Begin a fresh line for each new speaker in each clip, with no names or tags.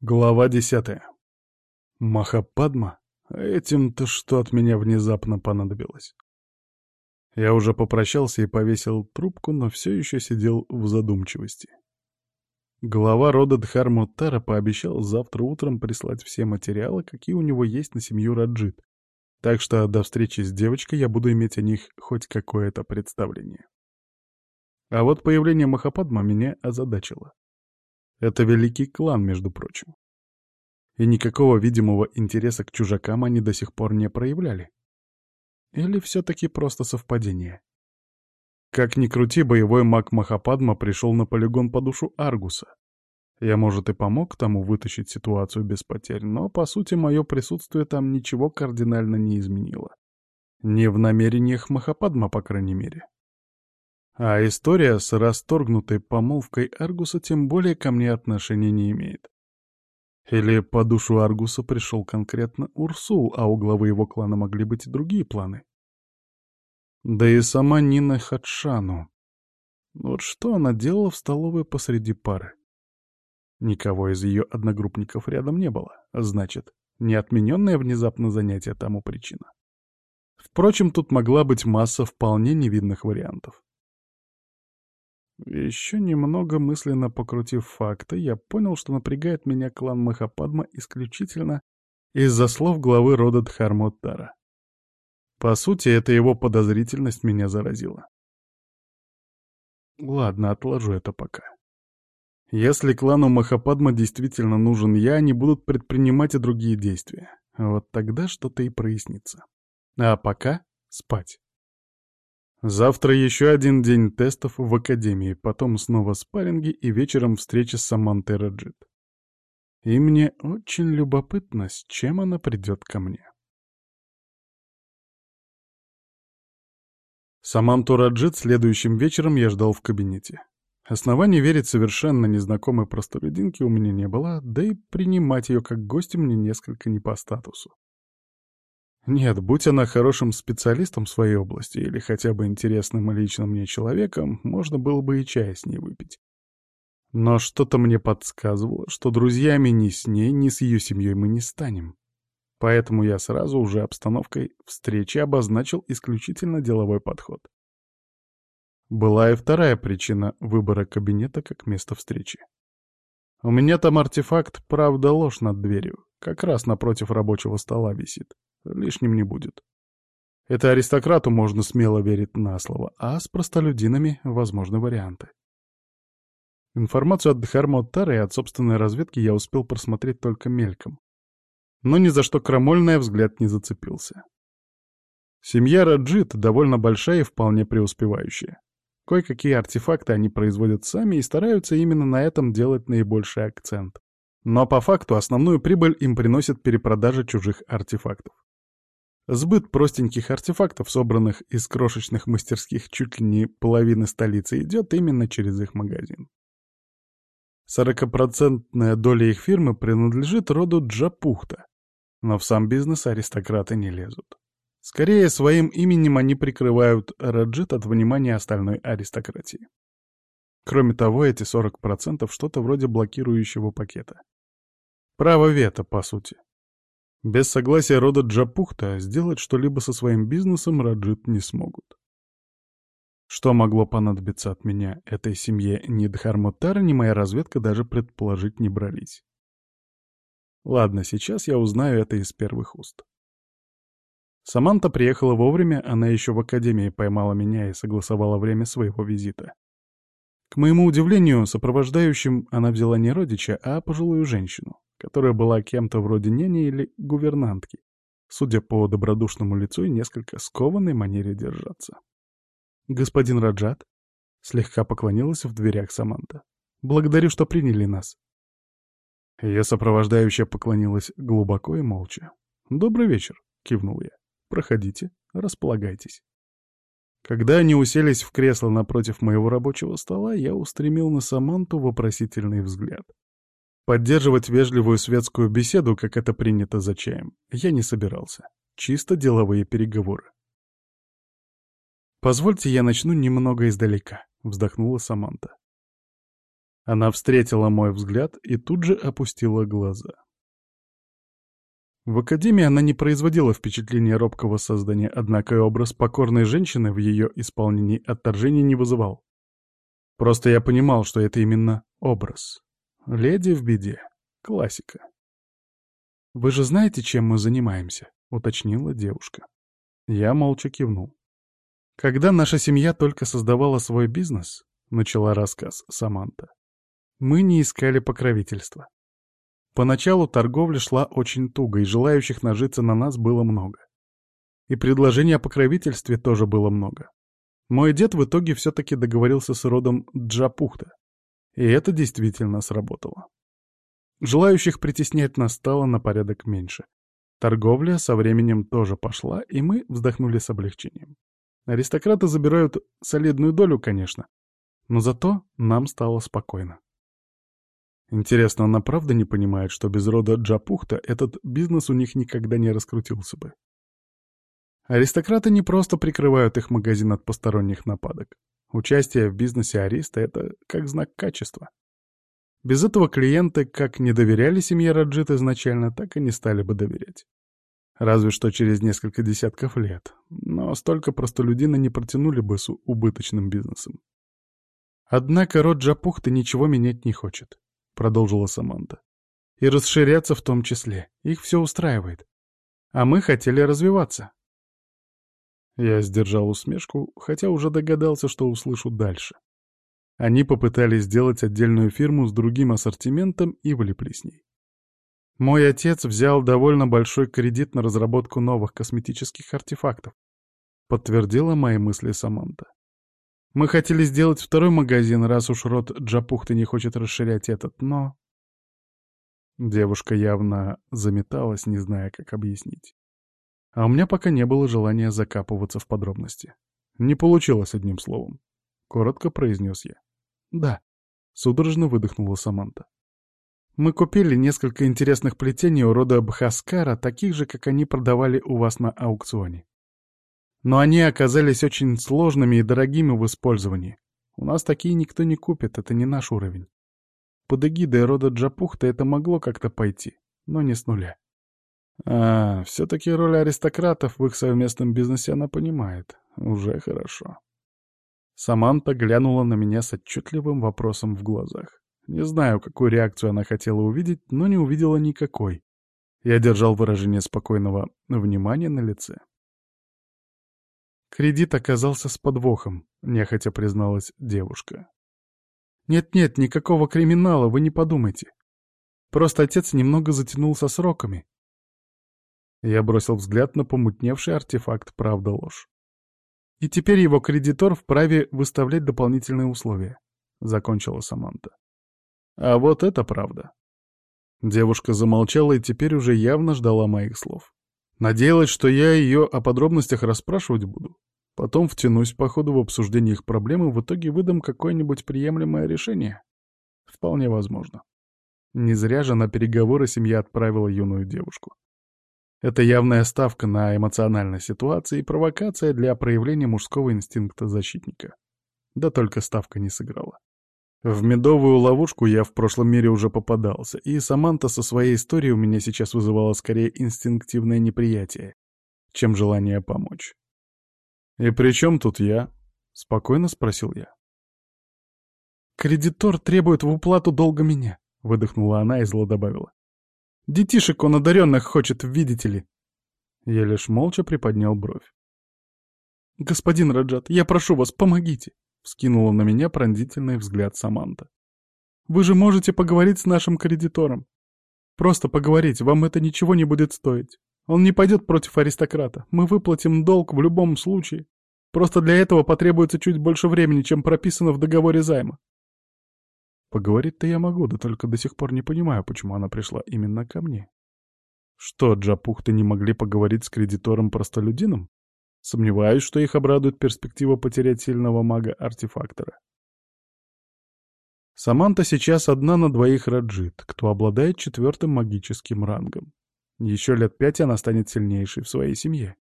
Глава десятая. Махападма? Этим-то что от меня внезапно понадобилось? Я уже попрощался и повесил трубку, но все еще сидел в задумчивости. Глава рода Дхармутара пообещал завтра утром прислать все материалы, какие у него есть на семью Раджит, так что до встречи с девочкой я буду иметь о них хоть какое-то представление. А вот появление Махападма меня озадачило. Это великий клан, между прочим. И никакого видимого интереса к чужакам они до сих пор не проявляли. Или все-таки просто совпадение? Как ни крути, боевой маг Махападма пришел на полигон по душу Аргуса. Я, может, и помог тому вытащить ситуацию без потерь, но, по сути, мое присутствие там ничего кардинально не изменило. Не в намерениях Махападма, по крайней мере. А история с расторгнутой помолвкой Аргуса тем более ко мне отношения не имеет. Или по душу Аргуса пришел конкретно Урсул, а у главы его клана могли быть и другие планы. Да и сама Нина Хатшану. Вот что она делала в столовой посреди пары? Никого из ее одногруппников рядом не было. Значит, неотмененное внезапно занятие тому причина. Впрочем, тут могла быть масса вполне невидных вариантов. Еще немного мысленно покрутив факты, я понял, что напрягает меня клан Махападма исключительно из-за слов главы рода Дхармоттара. По сути, это его подозрительность меня заразила. Ладно, отложу это пока. Если клану Махападма действительно нужен я, они будут предпринимать и другие действия. Вот тогда что-то и прояснится. А пока спать. Завтра еще один день тестов в академии, потом снова спарринги и вечером встреча с Самантой Раджит. И мне очень любопытно, с чем она придет ко мне. Саманту Раджит следующим вечером я ждал в кабинете. Оснований верить совершенно незнакомой простолюдинке у меня не было, да и принимать ее как гостя мне несколько не по статусу. Нет, будь она хорошим специалистом в своей области или хотя бы интересным лично мне человеком, можно было бы и чай с ней выпить. Но что-то мне подсказывало, что друзьями ни с ней, ни с ее семьей мы не станем. Поэтому я сразу уже обстановкой встречи обозначил исключительно деловой подход. Была и вторая причина выбора кабинета как места встречи. У меня там артефакт «Правда ложь» над дверью, как раз напротив рабочего стола висит лишним не будет. Это аристократу можно смело верить на слово, а с простолюдинами возможны варианты. Информацию от Дхармоттара и от собственной разведки я успел просмотреть только мельком. Но ни за что крамольный взгляд не зацепился. Семья Раджит довольно большая и вполне преуспевающая. Кое-какие артефакты они производят сами и стараются именно на этом делать наибольший акцент. Но по факту основную прибыль им приносит перепродажа чужих артефактов. Сбыт простеньких артефактов, собранных из крошечных мастерских чуть ли не половины столицы, идет именно через их магазин. Сорокопроцентная доля их фирмы принадлежит роду Джапухта, но в сам бизнес аристократы не лезут. Скорее, своим именем они прикрывают Раджит от внимания остальной аристократии. Кроме того, эти 40% что-то вроде блокирующего пакета. Право вето, по сути. Без согласия рода Джапухта сделать что-либо со своим бизнесом Раджит не смогут. Что могло понадобиться от меня этой семье ни Дхармутара, ни моя разведка даже предположить не брались. Ладно, сейчас я узнаю это из первых уст. Саманта приехала вовремя, она еще в академии поймала меня и согласовала время своего визита. К моему удивлению, сопровождающим она взяла не родича, а пожилую женщину которая была кем-то вроде няни или гувернантки, судя по добродушному лицу и несколько скованной манере держаться. «Господин Раджат?» — слегка поклонилась в дверях Саманта. «Благодарю, что приняли нас». Ее сопровождающая поклонилась глубоко и молча. «Добрый вечер», — кивнул я. «Проходите, располагайтесь». Когда они уселись в кресло напротив моего рабочего стола, я устремил на Саманту вопросительный взгляд. Поддерживать вежливую светскую беседу, как это принято за чаем, я не собирался. Чисто деловые переговоры. «Позвольте, я начну немного издалека», — вздохнула Саманта. Она встретила мой взгляд и тут же опустила глаза. В академии она не производила впечатления робкого создания, однако и образ покорной женщины в ее исполнении отторжения не вызывал. Просто я понимал, что это именно образ. Леди в беде. Классика. «Вы же знаете, чем мы занимаемся?» — уточнила девушка. Я молча кивнул. «Когда наша семья только создавала свой бизнес», — начала рассказ Саманта, — «мы не искали покровительства. Поначалу торговля шла очень туго, и желающих нажиться на нас было много. И предложений о покровительстве тоже было много. Мой дед в итоге все-таки договорился с родом Джапухта, и это действительно сработало. Желающих притеснять нас стало на порядок меньше. Торговля со временем тоже пошла, и мы вздохнули с облегчением. Аристократы забирают солидную долю, конечно, но зато нам стало спокойно. Интересно, она правда не понимает, что без рода Джапухта этот бизнес у них никогда не раскрутился бы? Аристократы не просто прикрывают их магазин от посторонних нападок. Участие в бизнесе Ариста — это как знак качества. Без этого клиенты как не доверяли семье Раджит изначально, так и не стали бы доверять. Разве что через несколько десятков лет. Но столько простолюдина не протянули бы с убыточным бизнесом. Однако род Джапухта ничего менять не хочет продолжила Саманта. И расширяться в том числе. Их все устраивает. А мы хотели развиваться. Я сдержал усмешку, хотя уже догадался, что услышу дальше. Они попытались сделать отдельную фирму с другим ассортиментом и влипли с ней. Мой отец взял довольно большой кредит на разработку новых косметических артефактов. Подтвердила мои мысли Саманта. Мы хотели сделать второй магазин, раз уж род Джапухты не хочет расширять этот, но... Девушка явно заметалась, не зная, как объяснить. А у меня пока не было желания закапываться в подробности. Не получилось одним словом. Коротко произнес я. Да. Судорожно выдохнула Саманта. Мы купили несколько интересных плетений у рода Бхаскара, таких же, как они продавали у вас на аукционе. Но они оказались очень сложными и дорогими в использовании. У нас такие никто не купит, это не наш уровень. Под эгидой рода Джапухта это могло как-то пойти, но не с нуля. А, все-таки роль аристократов в их совместном бизнесе она понимает. Уже хорошо. Саманта глянула на меня с отчетливым вопросом в глазах. Не знаю, какую реакцию она хотела увидеть, но не увидела никакой. Я держал выражение спокойного внимания на лице. Кредит оказался с подвохом, нехотя призналась девушка. Нет-нет, никакого криминала, вы не подумайте. Просто отец немного затянул со сроками. Я бросил взгляд на помутневший артефакт «Правда-ложь». И теперь его кредитор вправе выставлять дополнительные условия, — закончила Саманта. А вот это правда. Девушка замолчала и теперь уже явно ждала моих слов. Надеялась, что я ее о подробностях расспрашивать буду. Потом втянусь по ходу в обсуждение их проблем и в итоге выдам какое-нибудь приемлемое решение. Вполне возможно. Не зря же на переговоры семья отправила юную девушку. Это явная ставка на эмоциональной ситуации и провокация для проявления мужского инстинкта защитника. Да только ставка не сыграла. В медовую ловушку я в прошлом мире уже попадался, и Саманта со своей историей у меня сейчас вызывала скорее инстинктивное неприятие, чем желание помочь. «И при чем тут я?» — спокойно спросил я. «Кредитор требует в уплату долга меня», — выдохнула она и зло добавила. «Детишек он одаренных хочет, видите ли». Я лишь молча приподнял бровь. «Господин Раджат, я прошу вас, помогите!» Вскинула на меня пронзительный взгляд Саманта. «Вы же можете поговорить с нашим кредитором. Просто поговорить, вам это ничего не будет стоить. Он не пойдет против аристократа. Мы выплатим долг в любом случае. Просто для этого потребуется чуть больше времени, чем прописано в договоре займа. Поговорить-то я могу, да только до сих пор не понимаю, почему она пришла именно ко мне. Что, Джапухты не могли поговорить с кредитором-простолюдином? Сомневаюсь, что их обрадует перспектива потерять сильного мага-артефактора. Саманта сейчас одна на двоих Раджит, кто обладает четвертым магическим рангом. Еще лет пять она станет сильнейшей в своей семье.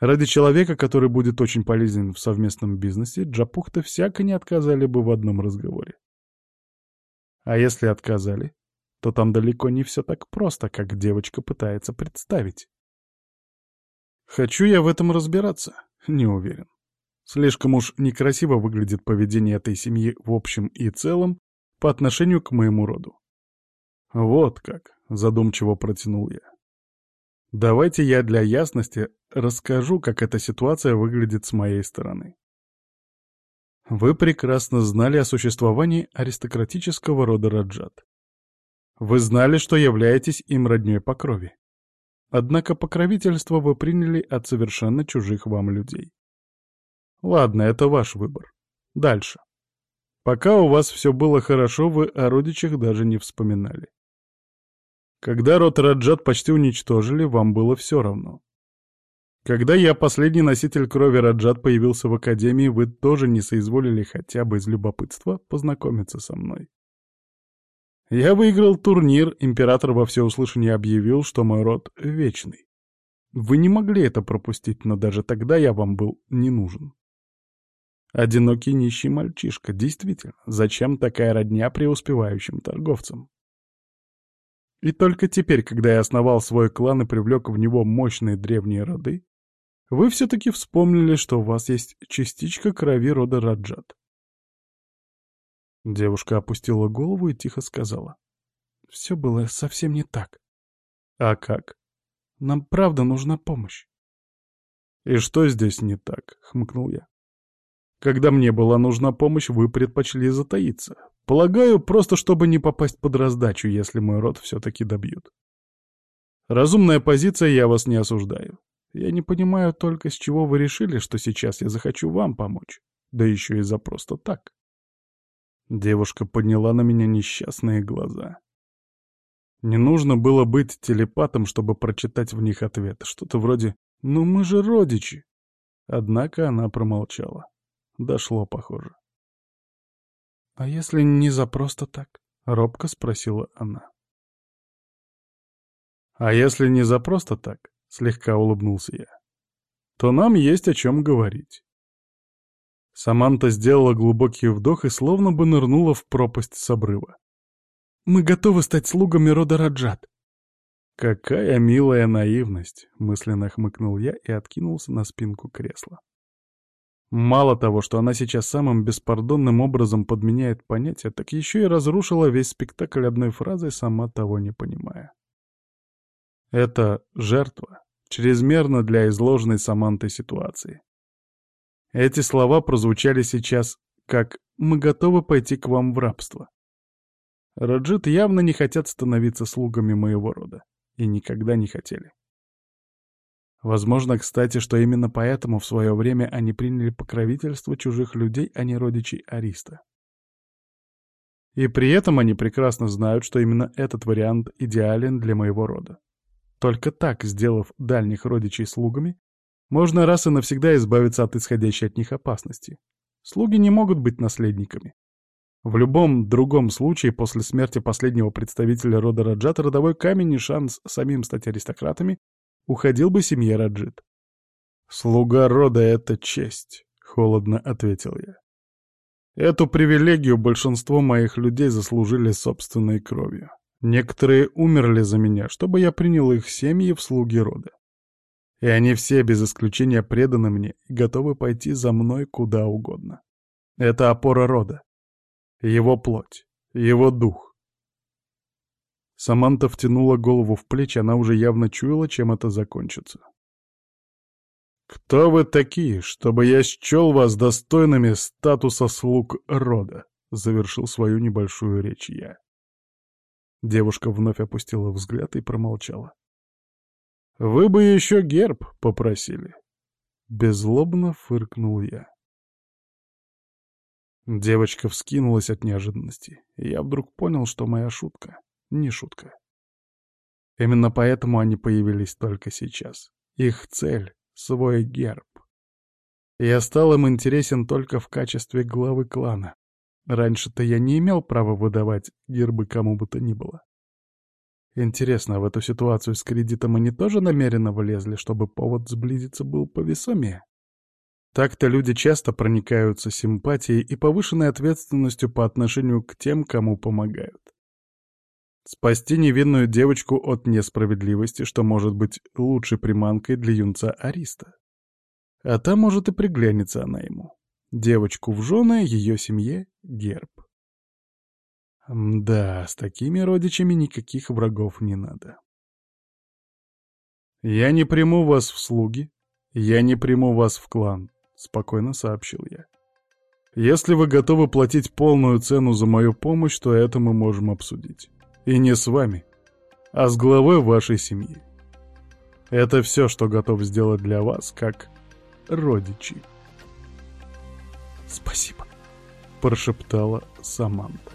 Ради человека, который будет очень полезен в совместном бизнесе, Джапухта всяко не отказали бы в одном разговоре. А если отказали, то там далеко не все так просто, как девочка пытается представить. Хочу я в этом разбираться? Не уверен. Слишком уж некрасиво выглядит поведение этой семьи в общем и целом по отношению к моему роду. Вот как, задумчиво протянул я. Давайте я для ясности расскажу, как эта ситуация выглядит с моей стороны. Вы прекрасно знали о существовании аристократического рода Раджат. Вы знали, что являетесь им роднёй по крови. Однако покровительство вы приняли от совершенно чужих вам людей. Ладно, это ваш выбор. Дальше. Пока у вас все было хорошо, вы о родичах даже не вспоминали. Когда род Раджат почти уничтожили, вам было все равно. Когда я, последний носитель крови Раджат, появился в Академии, вы тоже не соизволили хотя бы из любопытства познакомиться со мной. Я выиграл турнир, император во всеуслышание объявил, что мой род вечный. Вы не могли это пропустить, но даже тогда я вам был не нужен. Одинокий нищий мальчишка, действительно, зачем такая родня преуспевающим торговцам? И только теперь, когда я основал свой клан и привлек в него мощные древние роды, вы все-таки вспомнили, что у вас есть частичка крови рода Раджат. Девушка опустила голову и тихо сказала. Все было совсем не так. А как? Нам правда нужна помощь. И что здесь не так? Хмыкнул я. Когда мне была нужна помощь, вы предпочли затаиться. Полагаю, просто чтобы не попасть под раздачу, если мой род все-таки добьют. Разумная позиция, я вас не осуждаю. Я не понимаю только, с чего вы решили, что сейчас я захочу вам помочь. Да еще и за просто так. Девушка подняла на меня несчастные глаза. Не нужно было быть телепатом, чтобы прочитать в них ответ. Что-то вроде «Ну мы же родичи». Однако она промолчала. Дошло, похоже. «А если не за просто так?» — робко спросила она. «А если не за просто так?» — слегка улыбнулся я. «То нам есть о чем говорить». Саманта сделала глубокий вдох и словно бы нырнула в пропасть с обрыва. «Мы готовы стать слугами рода Раджат». «Какая милая наивность!» — мысленно хмыкнул я и откинулся на спинку кресла. Мало того, что она сейчас самым беспардонным образом подменяет понятия, так еще и разрушила весь спектакль одной фразой, сама того не понимая. Это жертва, чрезмерно для изложенной Самантой ситуации. Эти слова прозвучали сейчас как «мы готовы пойти к вам в рабство». Раджит явно не хотят становиться слугами моего рода. И никогда не хотели. Возможно, кстати, что именно поэтому в свое время они приняли покровительство чужих людей, а не родичей Ариста. И при этом они прекрасно знают, что именно этот вариант идеален для моего рода. Только так, сделав дальних родичей слугами, можно раз и навсегда избавиться от исходящей от них опасности. Слуги не могут быть наследниками. В любом другом случае, после смерти последнего представителя рода Раджат, родовой камень и шанс самим стать аристократами уходил бы семье Раджит. «Слуга рода — это честь», — холодно ответил я. Эту привилегию большинство моих людей заслужили собственной кровью. Некоторые умерли за меня, чтобы я принял их семьи в слуги рода. И они все без исключения преданы мне и готовы пойти за мной куда угодно. Это опора рода. Его плоть, его дух. Саманта втянула голову в плечи, она уже явно чуяла, чем это закончится. «Кто вы такие, чтобы я счел вас достойными статуса слуг рода?» — завершил свою небольшую речь я. Девушка вновь опустила взгляд и промолчала. «Вы бы еще герб попросили». Беззлобно фыркнул я. Девочка вскинулась от неожиданности, и я вдруг понял, что моя шутка не шутка. Именно поэтому они появились только сейчас. Их цель — свой герб. Я стал им интересен только в качестве главы клана. Раньше-то я не имел права выдавать гербы кому бы то ни было. Интересно, в эту ситуацию с кредитом они тоже намеренно влезли, чтобы повод сблизиться был повесомее? Так-то люди часто проникаются симпатией и повышенной ответственностью по отношению к тем, кому помогают. Спасти невинную девочку от несправедливости, что может быть лучшей приманкой для юнца Ариста. А там, может, и приглянется она ему. Девочку в жены, ее семье — герб. Да, с такими родичами никаких врагов не надо. «Я не приму вас в слуги, я не приму вас в клан», — спокойно сообщил я. «Если вы готовы платить полную цену за мою помощь, то это мы можем обсудить. И не с вами, а с главой вашей семьи. Это все, что готов сделать для вас, как родичи.
«Спасибо», —
прошептала Саманта.